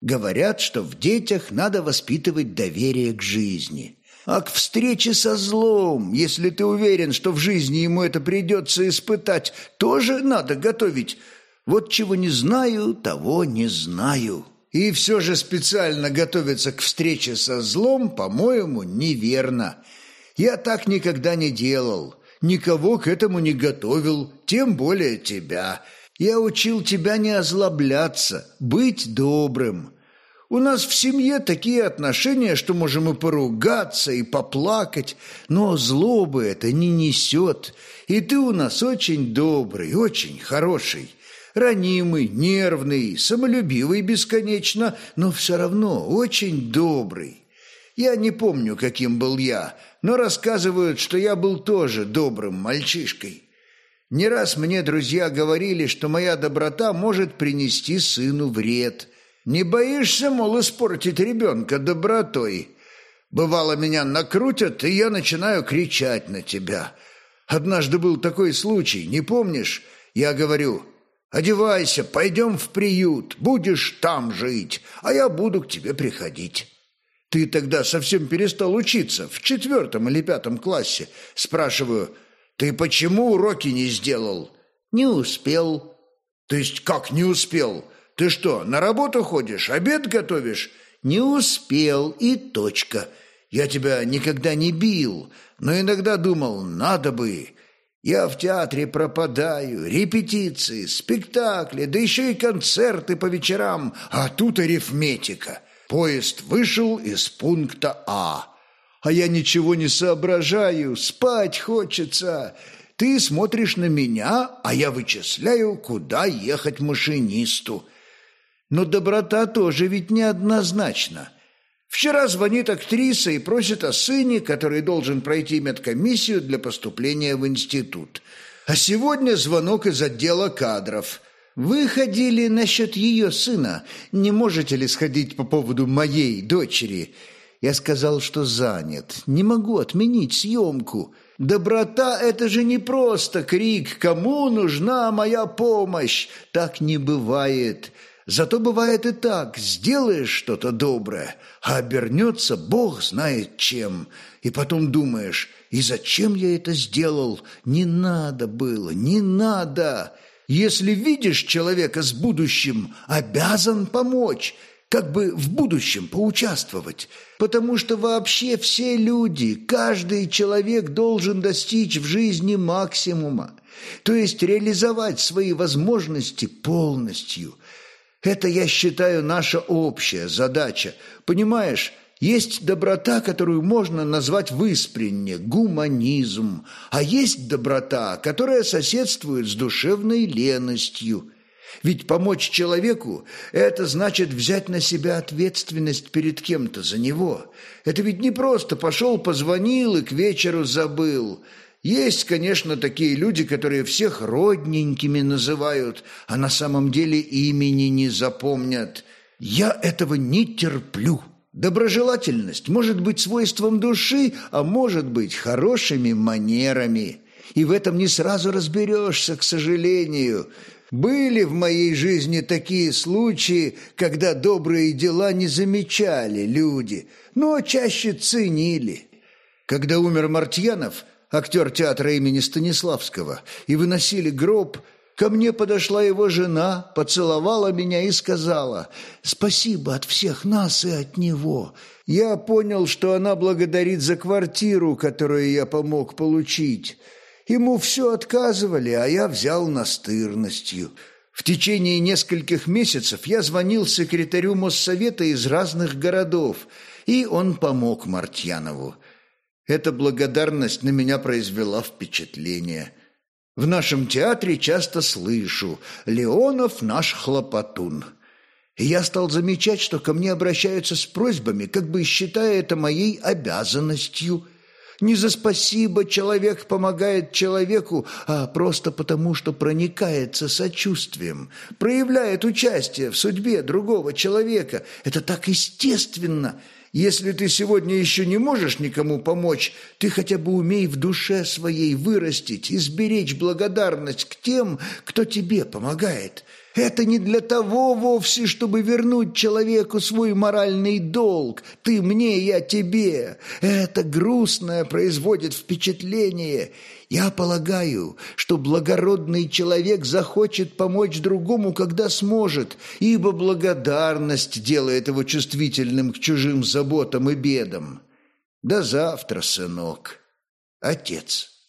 Говорят, что в детях надо воспитывать доверие к жизни. А к встрече со злом, если ты уверен, что в жизни ему это придется испытать, тоже надо готовить. Вот чего не знаю, того не знаю. И все же специально готовиться к встрече со злом, по-моему, неверно. Я так никогда не делал, никого к этому не готовил, тем более тебя. Я учил тебя не озлобляться, быть добрым. У нас в семье такие отношения, что можем и поругаться, и поплакать, но злобы это не несет. И ты у нас очень добрый, очень хороший, ранимый, нервный, самолюбивый бесконечно, но все равно очень добрый. Я не помню, каким был я, но рассказывают, что я был тоже добрым мальчишкой. Не раз мне друзья говорили, что моя доброта может принести сыну вред – не боишься, мол, испортить ребенка добротой? Бывало, меня накрутят, и я начинаю кричать на тебя. Однажды был такой случай, не помнишь? Я говорю, одевайся, пойдем в приют, будешь там жить, а я буду к тебе приходить. Ты тогда совсем перестал учиться, в четвертом или пятом классе. Спрашиваю, ты почему уроки не сделал? Не успел. То есть как не успел? Ты что, на работу ходишь, обед готовишь? Не успел и точка. Я тебя никогда не бил, но иногда думал, надо бы. Я в театре пропадаю, репетиции, спектакли, да еще и концерты по вечерам, а тут арифметика. Поезд вышел из пункта А. А я ничего не соображаю, спать хочется. Ты смотришь на меня, а я вычисляю, куда ехать машинисту. Но доброта тоже ведь неоднозначна. Вчера звонит актриса и просит о сыне, который должен пройти медкомиссию для поступления в институт. А сегодня звонок из отдела кадров. Вы ходили насчет ее сына. Не можете ли сходить по поводу моей дочери? Я сказал, что занят. Не могу отменить съемку. Доброта – это же не просто крик «Кому нужна моя помощь?» Так не бывает. Зато бывает и так, сделаешь что-то доброе, а обернется Бог знает чем. И потом думаешь, и зачем я это сделал? Не надо было, не надо. Если видишь человека с будущим, обязан помочь, как бы в будущем поучаствовать. Потому что вообще все люди, каждый человек должен достичь в жизни максимума, то есть реализовать свои возможности полностью – это, я считаю, наша общая задача. Понимаешь, есть доброта, которую можно назвать выспренне, гуманизм, а есть доброта, которая соседствует с душевной леностью. Ведь помочь человеку – это значит взять на себя ответственность перед кем-то за него. Это ведь не просто пошел, позвонил и к вечеру забыл – есть, конечно, такие люди, которые всех родненькими называют, а на самом деле имени не запомнят. Я этого не терплю. Доброжелательность может быть свойством души, а может быть хорошими манерами. И в этом не сразу разберешься, к сожалению. Были в моей жизни такие случаи, когда добрые дела не замечали люди, но чаще ценили. Когда умер Мартьянов, актер театра имени Станиславского, и выносили гроб, ко мне подошла его жена, поцеловала меня и сказала «Спасибо от всех нас и от него». Я понял, что она благодарит за квартиру, которую я помог получить. Ему все отказывали, а я взял настырностью. В течение нескольких месяцев я звонил секретарю Моссовета из разных городов, и он помог Мартьянову. Эта благодарность на меня произвела впечатление. В нашем театре часто слышу «Леонов наш хлопотун». И я стал замечать, что ко мне обращаются с просьбами, как бы считая это моей обязанностью. Не за спасибо человек помогает человеку, а просто потому, что проникается сочувствием, проявляет участие в судьбе другого человека. Это так естественно – если ты сегодня еще не можешь никому помочь, ты хотя бы умей в душе своей вырастить и сберечь благодарность к тем, кто тебе помогает. Это не для того вовсе, чтобы вернуть человеку свой моральный долг. Ты мне, я тебе. Это грустное производит впечатление. Я полагаю, что благородный человек захочет помочь другому, когда сможет, ибо благодарность делает его чувствительным к чужим заботам и бедам. До завтра, сынок. Отец.